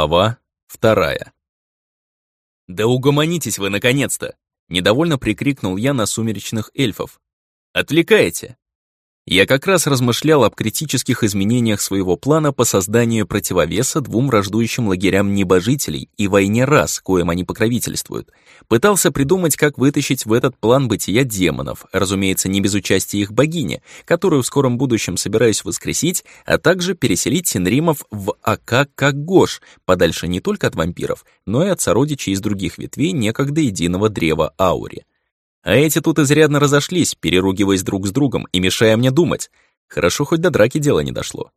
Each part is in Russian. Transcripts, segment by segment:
Глава вторая. «Да угомонитесь вы, наконец-то!» — недовольно прикрикнул я на сумеречных эльфов. «Отвлекаете!» Я как раз размышлял об критических изменениях своего плана по созданию противовеса двум враждующим лагерям небожителей и войне рас, коим они покровительствуют. Пытался придумать, как вытащить в этот план бытия демонов, разумеется, не без участия их богини, которую в скором будущем собираюсь воскресить, а также переселить Синримов в Ака-Кагош, подальше не только от вампиров, но и от сородичей из других ветвей некогда единого древа Аури. А эти тут изрядно разошлись, переругиваясь друг с другом и мешая мне думать. Хорошо, хоть до драки дело не дошло.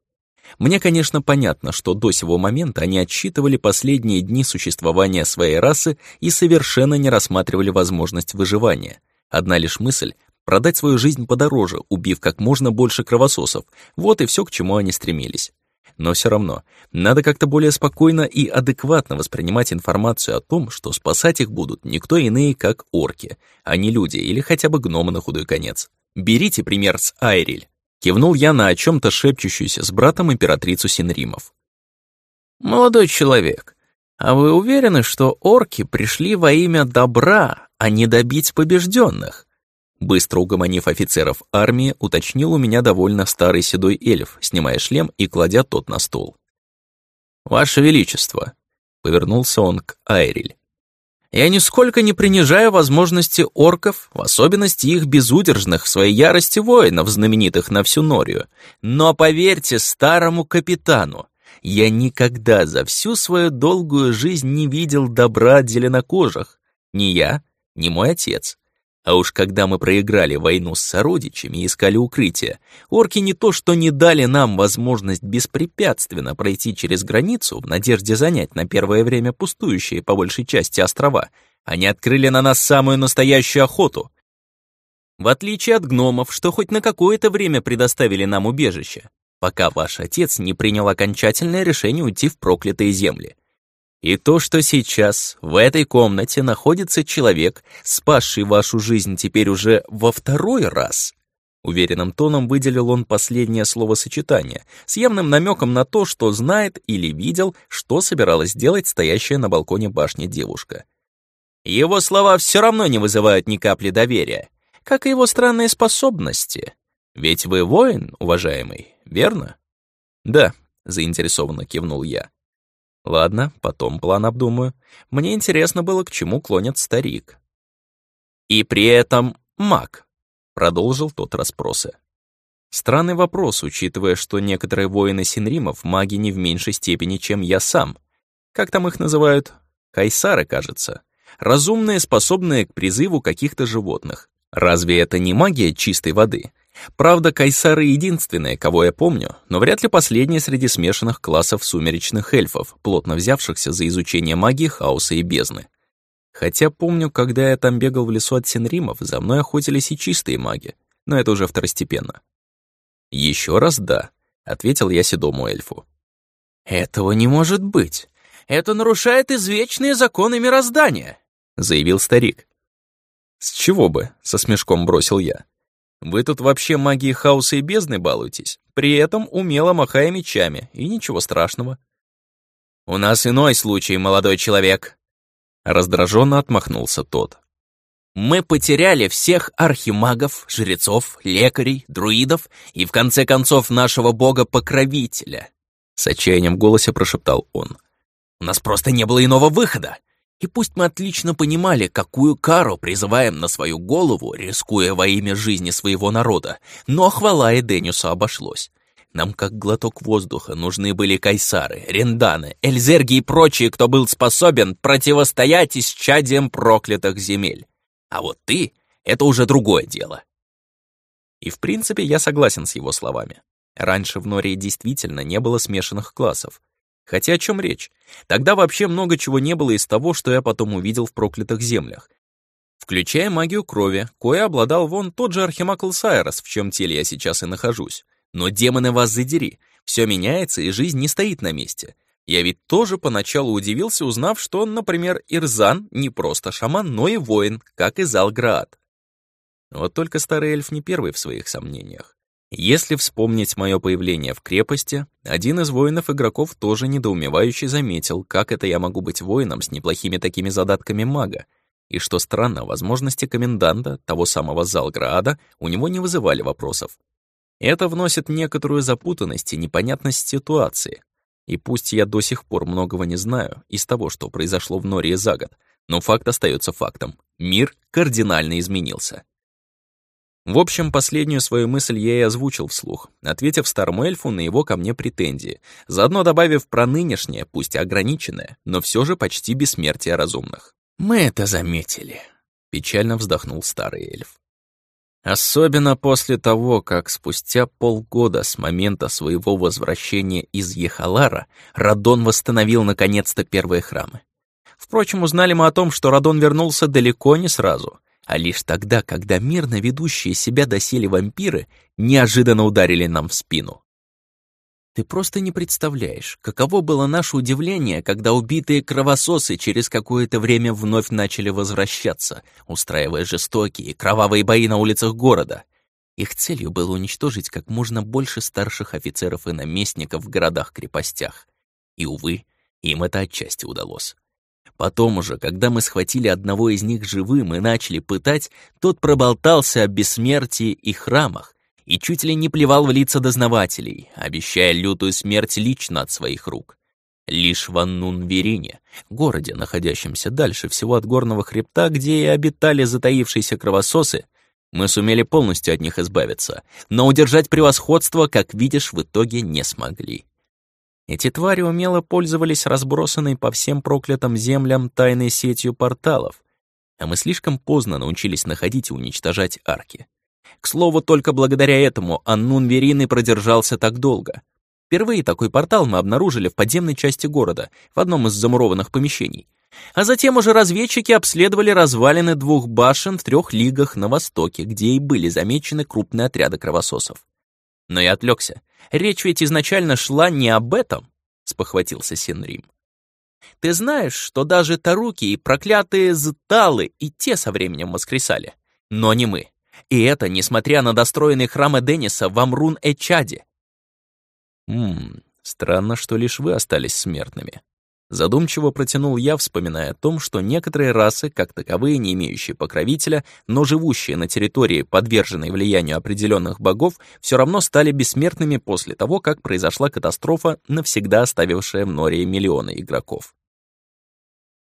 Мне, конечно, понятно, что до сего момента они отсчитывали последние дни существования своей расы и совершенно не рассматривали возможность выживания. Одна лишь мысль — продать свою жизнь подороже, убив как можно больше кровососов. Вот и все, к чему они стремились. Но все равно, надо как-то более спокойно и адекватно воспринимать информацию о том, что спасать их будут никто иные, как орки, а не люди или хотя бы гномы на худой конец. Берите пример с Айриль. Кивнул я на о чем-то шепчущуюся с братом императрицу Синримов. «Молодой человек, а вы уверены, что орки пришли во имя добра, а не добить побежденных?» Быстро угомонив офицеров армии, уточнил у меня довольно старый седой эльф, снимая шлем и кладя тот на стол. «Ваше Величество», — повернулся он к Айриль, «я нисколько не принижаю возможности орков, в особенности их безудержных в своей ярости воинов, знаменитых на всю Норию. Но поверьте старому капитану, я никогда за всю свою долгую жизнь не видел добра от. Ни я, ни мой отец. А уж когда мы проиграли войну с сородичами и искали укрытие, орки не то что не дали нам возможность беспрепятственно пройти через границу в надежде занять на первое время пустующие по большей части острова, они открыли на нас самую настоящую охоту. В отличие от гномов, что хоть на какое-то время предоставили нам убежище, пока ваш отец не принял окончательное решение уйти в проклятые земли. И то, что сейчас в этой комнате находится человек, спасший вашу жизнь теперь уже во второй раз, уверенным тоном выделил он последнее словосочетание, с явным намеком на то, что знает или видел, что собиралась делать стоящая на балконе башни девушка. Его слова все равно не вызывают ни капли доверия, как и его странные способности. Ведь вы воин, уважаемый, верно? Да, заинтересованно кивнул я. Ладно, потом план обдумаю. Мне интересно было, к чему клонит старик. И при этом маг, продолжил тот расспросы. Странный вопрос, учитывая, что некоторые воины Синримов маги не в меньшей степени, чем я сам. Как там их называют? Кайсары, кажется. Разумные, способные к призыву каких-то животных. Разве это не магия чистой воды? Правда, кайсары единственные, кого я помню, но вряд ли последние среди смешанных классов сумеречных эльфов, плотно взявшихся за изучение магии, хаоса и бездны. Хотя помню, когда я там бегал в лесу от Синримов, за мной охотились и чистые маги, но это уже второстепенно. Еще раз да», — ответил я седому эльфу. «Этого не может быть. Это нарушает извечные законы мироздания», — заявил старик. «С чего бы?» — со смешком бросил я. Вы тут вообще магией хаоса и бездны балуетесь, при этом умело махая мечами, и ничего страшного. «У нас иной случай, молодой человек», — раздраженно отмахнулся тот. «Мы потеряли всех архимагов, жрецов, лекарей, друидов и, в конце концов, нашего бога-покровителя», — с отчаянием в голосе прошептал он. «У нас просто не было иного выхода. И пусть мы отлично понимали, какую кару призываем на свою голову, рискуя во имя жизни своего народа, но хвала Эдениусу обошлось. Нам, как глоток воздуха, нужны были кайсары, ренданы, эльзерги и прочие, кто был способен противостоять исчадиям проклятых земель. А вот ты — это уже другое дело. И в принципе я согласен с его словами. Раньше в Нории действительно не было смешанных классов. Хотя о чем речь? Тогда вообще много чего не было из того, что я потом увидел в проклятых землях. Включая магию крови, кое обладал вон тот же Архимаг Сайрос, в чем теле я сейчас и нахожусь. Но демоны вас задери, все меняется, и жизнь не стоит на месте. Я ведь тоже поначалу удивился, узнав, что, например, Ирзан не просто шаман, но и воин, как и Залград. Вот только старый эльф не первый в своих сомнениях. Если вспомнить мое появление в крепости, один из воинов-игроков тоже недоумевающе заметил, как это я могу быть воином с неплохими такими задатками мага, и что странно, возможности коменданта, того самого Залграада, у него не вызывали вопросов. Это вносит некоторую запутанность и непонятность ситуации. И пусть я до сих пор многого не знаю из того, что произошло в Нории за год, но факт остается фактом. Мир кардинально изменился. В общем, последнюю свою мысль я и озвучил вслух, ответив старому эльфу на его ко мне претензии, заодно добавив про нынешнее, пусть и ограниченное, но все же почти бессмертие разумных. «Мы это заметили», — печально вздохнул старый эльф. Особенно после того, как спустя полгода с момента своего возвращения из Ехалара Радон восстановил наконец-то первые храмы. Впрочем, узнали мы о том, что Радон вернулся далеко не сразу — а лишь тогда, когда мирно ведущие себя доселе вампиры неожиданно ударили нам в спину. Ты просто не представляешь, каково было наше удивление, когда убитые кровососы через какое-то время вновь начали возвращаться, устраивая жестокие, кровавые бои на улицах города. Их целью было уничтожить как можно больше старших офицеров и наместников в городах-крепостях. И, увы, им это отчасти удалось. Потом уже, когда мы схватили одного из них живым и начали пытать, тот проболтался о бессмертии и храмах и чуть ли не плевал в лица дознавателей, обещая лютую смерть лично от своих рук. Лишь в Аннун-Верине, городе, находящемся дальше всего от горного хребта, где и обитали затаившиеся кровососы, мы сумели полностью от них избавиться, но удержать превосходство, как видишь, в итоге не смогли. Эти твари умело пользовались разбросанной по всем проклятым землям тайной сетью порталов, а мы слишком поздно научились находить и уничтожать арки. К слову, только благодаря этому Аннун Верины продержался так долго. Впервые такой портал мы обнаружили в подземной части города, в одном из замурованных помещений. А затем уже разведчики обследовали развалины двух башен в трех лигах на востоке, где и были замечены крупные отряды кровососов. Но я отвлекся. Речь ведь изначально шла не об этом, спохватился Синрим. Ты знаешь, что даже Таруки и проклятые Зталы и те со временем воскресали. Но не мы. И это несмотря на достроенные храмы Денниса в Амрун-Эчаде. Ммм, странно, что лишь вы остались смертными. Задумчиво протянул я, вспоминая о том, что некоторые расы, как таковые, не имеющие покровителя, но живущие на территории, подверженной влиянию определенных богов, все равно стали бессмертными после того, как произошла катастрофа, навсегда оставившая в Нории миллионы игроков.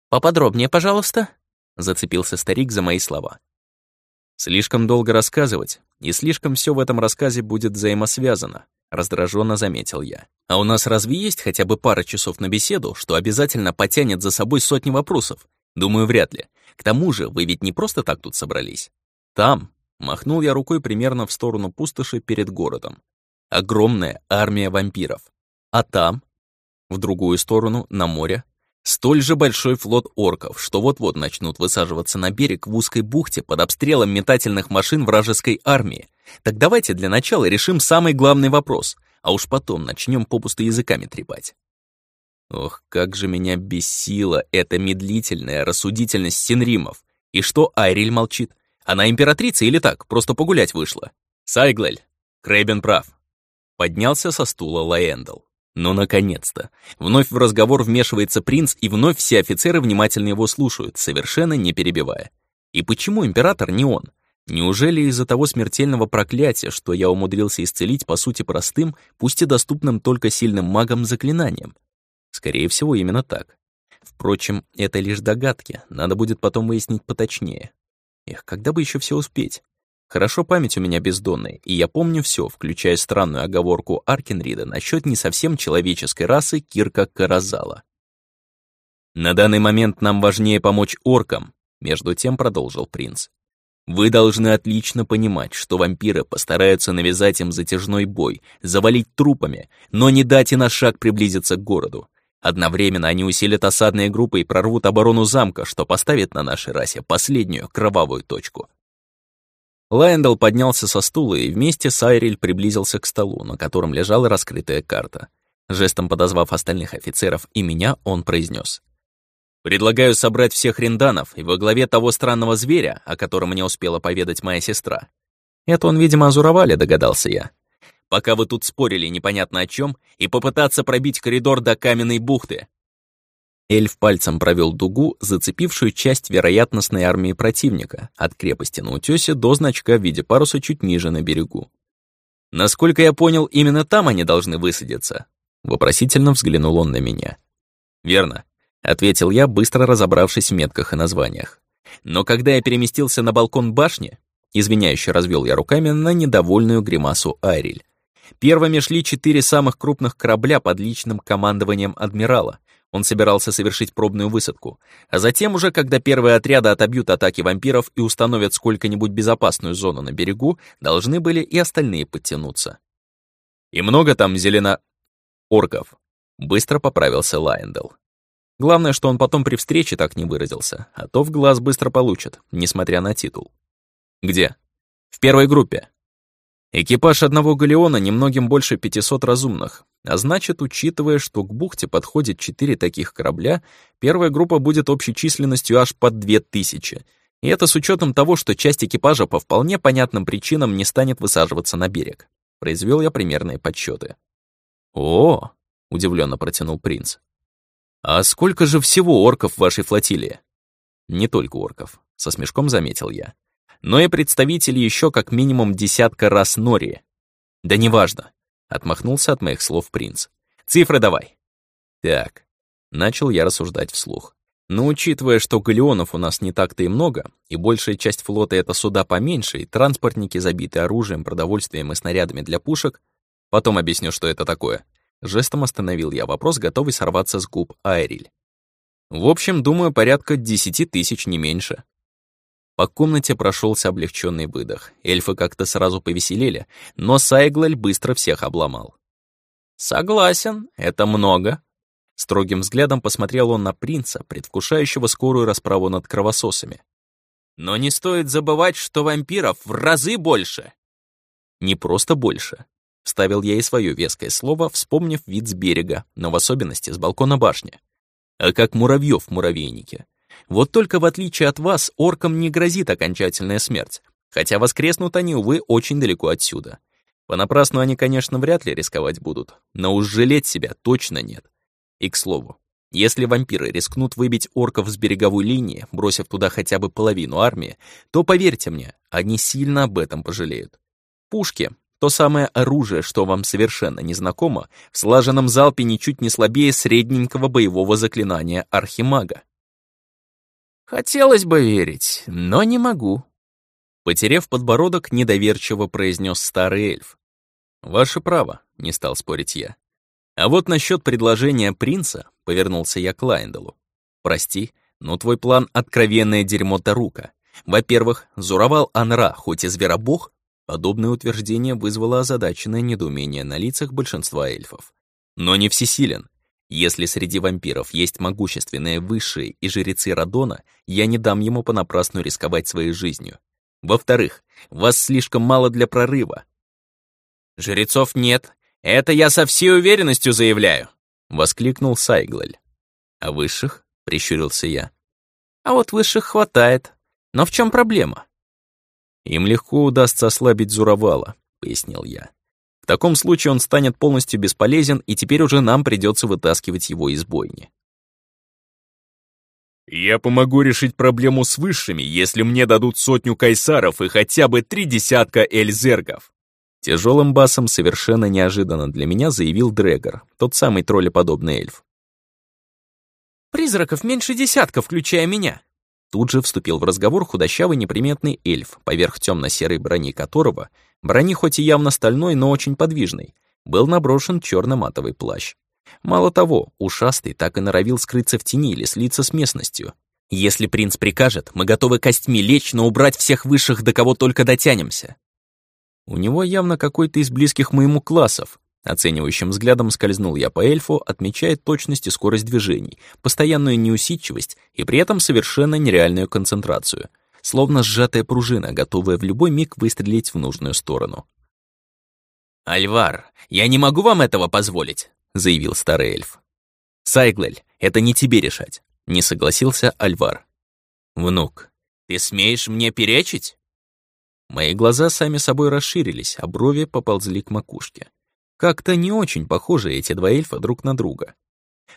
«Поподробнее, пожалуйста», — зацепился старик за мои слова. «Слишком долго рассказывать, и слишком все в этом рассказе будет взаимосвязано», Раздраженно заметил я. А у нас разве есть хотя бы пара часов на беседу, что обязательно потянет за собой сотни вопросов? Думаю, вряд ли. К тому же, вы ведь не просто так тут собрались. Там, махнул я рукой примерно в сторону пустоши перед городом. Огромная армия вампиров. А там, в другую сторону, на море, столь же большой флот орков, что вот-вот начнут высаживаться на берег в узкой бухте под обстрелом метательных машин вражеской армии, так давайте для начала решим самый главный вопрос, а уж потом начнем попусту языками трепать. Ох, как же меня бесила эта медлительная рассудительность Синримов. И что Айриль молчит? Она императрица или так, просто погулять вышла? Сайглель, Крейбен прав. Поднялся со стула Лаэндл. Ну, наконец-то. Вновь в разговор вмешивается принц, и вновь все офицеры внимательно его слушают, совершенно не перебивая. И почему император не он? Неужели из-за того смертельного проклятия, что я умудрился исцелить по сути простым, пусть и доступным только сильным магам заклинанием? Скорее всего, именно так. Впрочем, это лишь догадки, надо будет потом выяснить поточнее. Эх, когда бы еще все успеть? Хорошо память у меня бездонная, и я помню все, включая странную оговорку Аркенрида насчет не совсем человеческой расы Кирка Каразала. На данный момент нам важнее помочь оркам, между тем продолжил принц. Вы должны отлично понимать, что вампиры постараются навязать им затяжной бой, завалить трупами, но не дать и на шаг приблизиться к городу. Одновременно они усилят осадные группы и прорвут оборону замка, что поставит на нашей расе последнюю кровавую точку. Лайндал поднялся со стула и вместе с Айриль приблизился к столу, на котором лежала раскрытая карта. Жестом подозвав остальных офицеров и меня, он произнес: Предлагаю собрать всех ринданов и во главе того странного зверя, о котором мне успела поведать моя сестра. Это он, видимо, озуровали, догадался я. пока вы тут спорили непонятно о чем, и попытаться пробить коридор до каменной бухты. Эльф пальцем провел дугу, зацепившую часть вероятностной армии противника, от крепости на утёсе до значка в виде паруса чуть ниже на берегу. «Насколько я понял, именно там они должны высадиться?» Вопросительно взглянул он на меня. «Верно», — ответил я, быстро разобравшись в метках и названиях. «Но когда я переместился на балкон башни, извиняюще развел я руками на недовольную гримасу Айриль, первыми шли четыре самых крупных корабля под личным командованием адмирала, он собирался совершить пробную высадку. А затем уже, когда первые отряды отобьют атаки вампиров и установят сколько-нибудь безопасную зону на берегу, должны были и остальные подтянуться. «И много там зелено...» «Орков», — быстро поправился Лайендел. Главное, что он потом при встрече так не выразился, а то в глаз быстро получит, несмотря на титул. «Где?» «В первой группе», Экипаж одного галеона немногим больше 500 разумных, а значит, учитывая, что к бухте подходит четыре таких корабля, первая группа будет общей численностью аж под 2000. И это с учетом того, что часть экипажа по вполне понятным причинам не станет высаживаться на берег. Произвел я примерные подсчеты. «О!» — удивленно протянул принц. «А сколько же всего орков в вашей флотилии?» «Не только орков», — со смешком заметил я но и представители еще как минимум десятка раз Нори. «Да неважно», — отмахнулся от моих слов принц. «Цифры давай». «Так», — начал я рассуждать вслух. Но учитывая, что галеонов у нас не так-то и много, и большая часть флота — это суда поменьше, и транспортники забиты оружием, продовольствием и снарядами для пушек, потом объясню, что это такое. Жестом остановил я вопрос, готовый сорваться с губ Айриль. В общем, думаю, порядка десяти тысяч, не меньше. По комнате прошелся облегченный выдох. Эльфы как-то сразу повеселели, но Сайглаль быстро всех обломал. «Согласен, это много». Строгим взглядом посмотрел он на принца, предвкушающего скорую расправу над кровососами. «Но не стоит забывать, что вампиров в разы больше». «Не просто больше», — вставил я и свое веское слово, вспомнив вид с берега, но в особенности с балкона башни. «А как муравьев в муравейнике. Вот только в отличие от вас, оркам не грозит окончательная смерть, хотя воскреснут они, увы, очень далеко отсюда. Понапрасну они, конечно, вряд ли рисковать будут, но уж жалеть себя точно нет. И к слову, если вампиры рискнут выбить орков с береговой линии, бросив туда хотя бы половину армии, то, поверьте мне, они сильно об этом пожалеют. Пушки — то самое оружие, что вам совершенно незнакомо, в слаженном залпе ничуть не слабее средненького боевого заклинания архимага. Хотелось бы верить, но не могу. Потерев подбородок, недоверчиво произнес старый эльф. «Ваше право», — не стал спорить я. «А вот насчет предложения принца», — повернулся я к Лайнделу. «Прости, но твой план — откровенное дерьмо Тарука. Во-первых, зуровал Анра, хоть и зверобог, подобное утверждение вызвало озадаченное недоумение на лицах большинства эльфов. Но не всесилен, если среди вампиров есть могущественные высшие и жрецы Радона, я не дам ему понапрасну рисковать своей жизнью. Во-вторых, вас слишком мало для прорыва. «Жрецов нет, это я со всей уверенностью заявляю», — воскликнул Сайглаль. «А высших?» — прищурился я. «А вот высших хватает. Но в чем проблема?» «Им легко удастся ослабить Зуровала», — пояснил я. В таком случае он станет полностью бесполезен, и теперь уже нам придется вытаскивать его из бойни. «Я помогу решить проблему с высшими, если мне дадут сотню кайсаров и хотя бы три десятка эльзергов», Тяжелым басом совершенно неожиданно для меня заявил Дрегор, тот самый троллеподобный эльф. «Призраков меньше десятка, включая меня», Тут же вступил в разговор худощавый неприметный эльф, поверх темно-серой брони которого, брони хоть и явно стальной, но очень подвижной, был наброшен черно-матовый плащ. Мало того, ушастый так и норовил скрыться в тени или слиться с местностью. «Если принц прикажет, мы готовы костьми лечь, но убрать всех высших, до кого только дотянемся». У него явно какой-то из близких моему классов, Оценивающим взглядом скользнул я по эльфу, отмечая точность и скорость движений, постоянную неусидчивость и при этом совершенно нереальную концентрацию, словно сжатая пружина, готовая в любой миг выстрелить в нужную сторону. «Альвар, я не могу вам этого позволить», — заявил старый эльф. «Сайглель, это не тебе решать», — не согласился Альвар. «Внук, ты смеешь мне перечить?» Мои глаза сами собой расширились, а брови поползли к макушке. Как-то не очень похожи эти два эльфа друг на друга.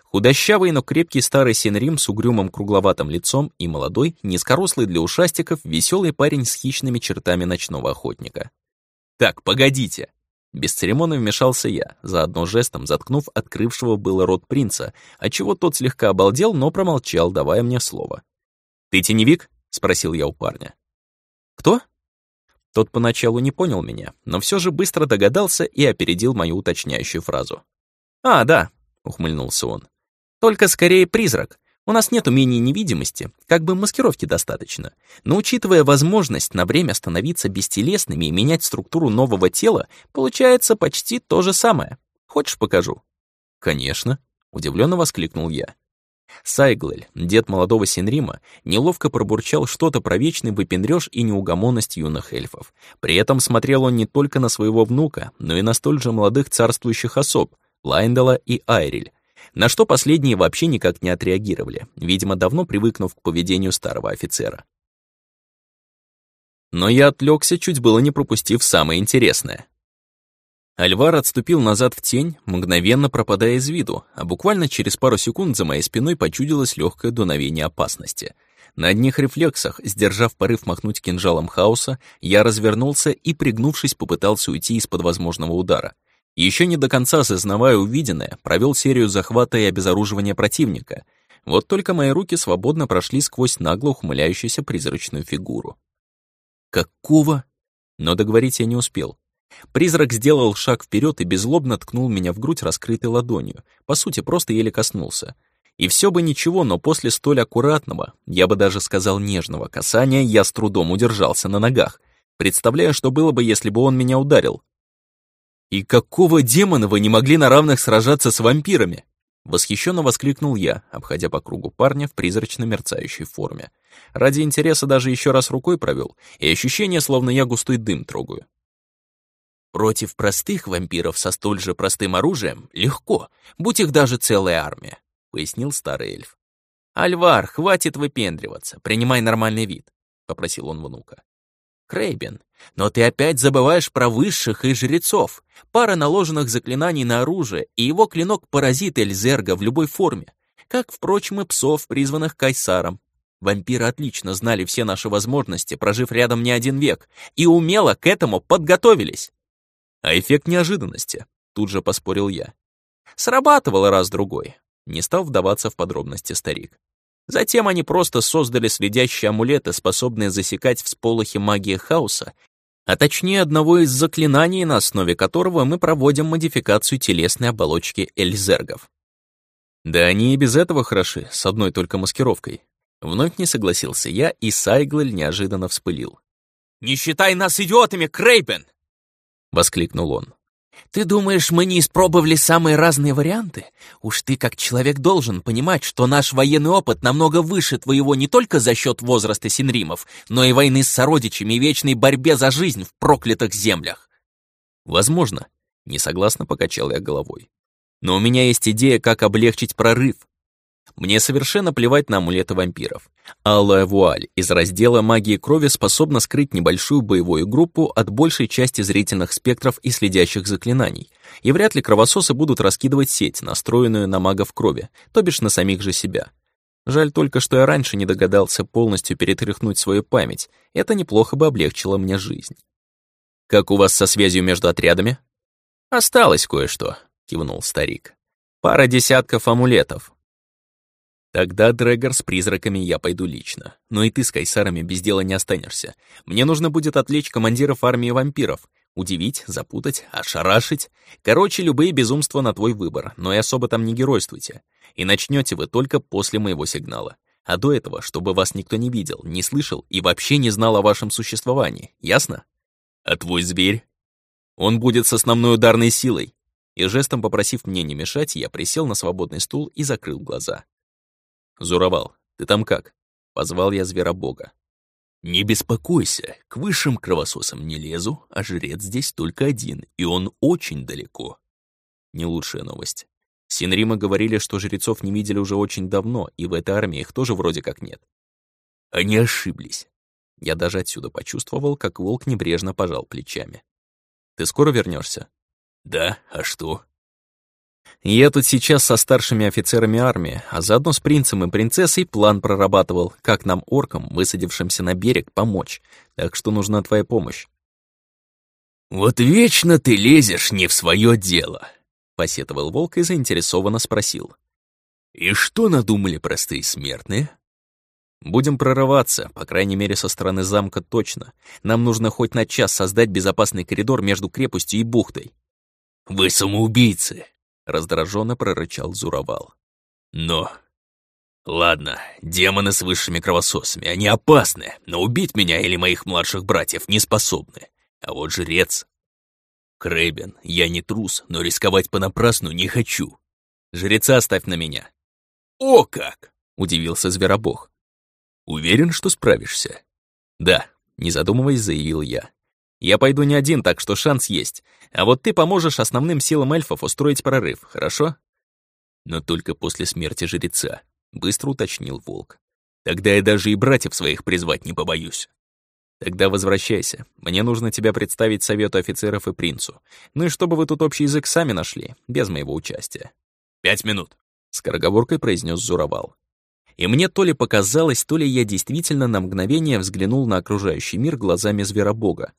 Худощавый, но крепкий старый Синрим с угрюмым кругловатым лицом и молодой, низкорослый для ушастиков, веселый парень с хищными чертами ночного охотника. «Так, погодите!» Без церемонно вмешался я, заодно жестом заткнув открывшего было рот принца, отчего тот слегка обалдел, но промолчал, давая мне слово. «Ты теневик?» — спросил я у парня. «Кто?» Тот поначалу не понял меня, но все же быстро догадался и опередил мою уточняющую фразу. «А, да», — ухмыльнулся он. «Только скорее призрак. У нас нет умений невидимости, как бы маскировки достаточно. Но учитывая возможность на время становиться бестелесными и менять структуру нового тела, получается почти то же самое. Хочешь, покажу?» «Конечно», — удивленно воскликнул я. Сайглель, дед молодого Синрима, неловко пробурчал что-то про вечный выпендрёж и неугомонность юных эльфов. При этом смотрел он не только на своего внука, но и на столь же молодых царствующих особ, Лайндала и Айриль, на что последние вообще никак не отреагировали, видимо, давно привыкнув к поведению старого офицера. Но я отвлекся, чуть было не пропустив самое интересное. Альвар отступил назад в тень, мгновенно пропадая из виду, а буквально через пару секунд за моей спиной почудилось легкое дуновение опасности. На одних рефлексах, сдержав порыв махнуть кинжалом хаоса, я развернулся и, пригнувшись, попытался уйти из-под возможного удара. Еще не до конца осознавая увиденное, провел серию захвата и обезоруживания противника. Вот только мои руки свободно прошли сквозь нагло ухмыляющуюся призрачную фигуру. «Какого?» Но договорить я не успел. Призрак сделал шаг вперед и беззлобно ткнул меня в грудь раскрытой ладонью, по сути, просто еле коснулся. И все бы ничего, но после столь аккуратного, я бы даже сказал нежного касания, я с трудом удержался на ногах, представляя, что было бы, если бы он меня ударил. «И какого демона вы не могли на равных сражаться с вампирами?» Восхищенно воскликнул я, обходя по кругу парня в призрачно мерцающей форме. Ради интереса даже еще раз рукой провел, и ощущение, словно я густой дым трогаю. Против простых вампиров со столь же простым оружием легко, будь их даже целая армия, пояснил старый эльф. Альвар, хватит выпендриваться, принимай нормальный вид, попросил он внука. Крейбен, но ты опять забываешь про высших и жрецов. Пара наложенных заклинаний на оружие, и его клинок поразит Эльзерга в любой форме, как, впрочем, и псов, призванных Кайсаром. Вампиры отлично знали все наши возможности, прожив рядом не один век, и умело к этому подготовились. А эффект неожиданности, тут же поспорил я. Срабатывало раз-другой, не стал вдаваться в подробности старик. Затем они просто создали следящие амулеты, способные засекать всполохи магии хаоса, а точнее одного из заклинаний, на основе которого мы проводим модификацию телесной оболочки эльзергов. Да они и без этого хороши, с одной только маскировкой. Вновь не согласился я, и Сайглель неожиданно вспылил. «Не считай нас идиотами, Крейпен!» — воскликнул он. «Ты думаешь, мы не испробовали самые разные варианты? Уж ты, как человек, должен понимать, что наш военный опыт намного выше твоего не только за счет возраста Синримов, но и войны с сородичами и вечной борьбе за жизнь в проклятых землях». «Возможно», — несогласно покачал я головой. «Но у меня есть идея, как облегчить прорыв, мне совершенно плевать на амулеты вампиров. Алая вуаль из раздела магии крови способна скрыть небольшую боевую группу от большей части зрительных спектров и следящих заклинаний, и вряд ли кровососы будут раскидывать сеть, настроенную на магов крови, то бишь на самих же себя. Жаль только, что я раньше не догадался полностью перетряхнуть свою память, это неплохо бы облегчило мне жизнь. «Как у вас со связью между отрядами?» «Осталось кое-что», — кивнул старик. «Пара десятков амулетов, Тогда, Дрэггер, с призраками я пойду лично. Но и ты с кайсарами без дела не останешься. Мне нужно будет отвлечь командиров армии вампиров. Удивить, запутать, ошарашить. Короче, любые безумства на твой выбор, но и особо там не геройствуйте. И начнете вы только после моего сигнала. А до этого, чтобы вас никто не видел, не слышал и вообще не знал о вашем существовании. Ясно? А твой зверь? Он будет с основной ударной силой. И жестом попросив мне не мешать, я присел на свободный стул и закрыл глаза. «Зуровал, ты там как?» — позвал я зверобога. «Не беспокойся, к высшим кровососам не лезу, а жрец здесь только один, и он очень далеко». Не лучшая новость. Синрима говорили, что жрецов не видели уже очень давно, и в этой армии их тоже вроде как нет. Они ошиблись. Я даже отсюда почувствовал, как волк небрежно пожал плечами. «Ты скоро вернешься? «Да, а что?» Я тут сейчас со старшими офицерами армии, а заодно с принцем и принцессой план прорабатывал, как нам, оркам, высадившимся на берег, помочь. Так что нужна твоя помощь. «Вот вечно ты лезешь не в свое дело», — посетовал волк и заинтересованно спросил. «И что надумали простые смертные?» «Будем прорываться, по крайней мере, со стороны замка точно. Нам нужно хоть на час создать безопасный коридор между крепостью и бухтой». «Вы самоубийцы!» — раздраженно прорычал Зуровал. «Но... Ладно, демоны с высшими кровососами, они опасны, но убить меня или моих младших братьев не способны. А вот жрец... Крэбен, я не трус, но рисковать понапрасну не хочу. Жреца оставь на меня». «О как!» — удивился Зверобог. «Уверен, что справишься?» «Да», — не задумываясь, заявил я. «Я пойду не один, так что шанс есть. А вот ты поможешь основным силам эльфов устроить прорыв, хорошо?» «Но только после смерти жреца», — быстро уточнил волк. «Тогда я даже и братьев своих призвать не побоюсь». «Тогда возвращайся. Мне нужно тебя представить совету офицеров и принцу. Ну и чтобы вы тут общий язык сами нашли, без моего участия». «Пять минут», — скороговоркой произнес Зуровал. И мне то ли показалось, то ли я действительно на мгновение взглянул на окружающий мир глазами зверобога.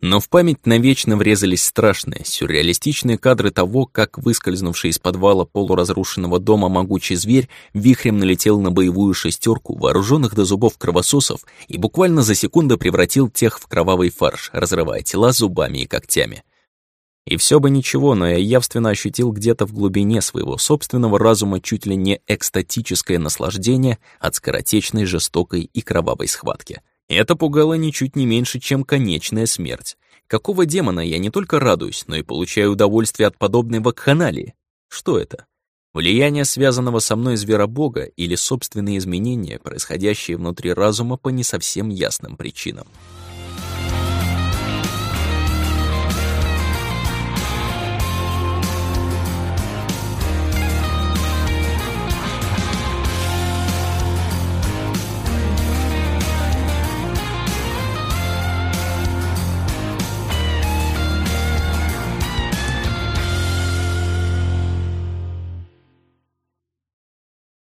Но в память навечно врезались страшные, сюрреалистичные кадры того, как выскользнувший из подвала полуразрушенного дома могучий зверь вихрем налетел на боевую шестерку вооруженных до зубов кровососов и буквально за секунду превратил тех в кровавый фарш, разрывая тела зубами и когтями. И все бы ничего, но я явственно ощутил где-то в глубине своего собственного разума чуть ли не экстатическое наслаждение от скоротечной, жестокой и кровавой схватки. Это пугало ничуть не меньше, чем конечная смерть. Какого демона я не только радуюсь, но и получаю удовольствие от подобной вакханалии? Что это? Влияние связанного со мной зверобога или собственные изменения, происходящие внутри разума по не совсем ясным причинам?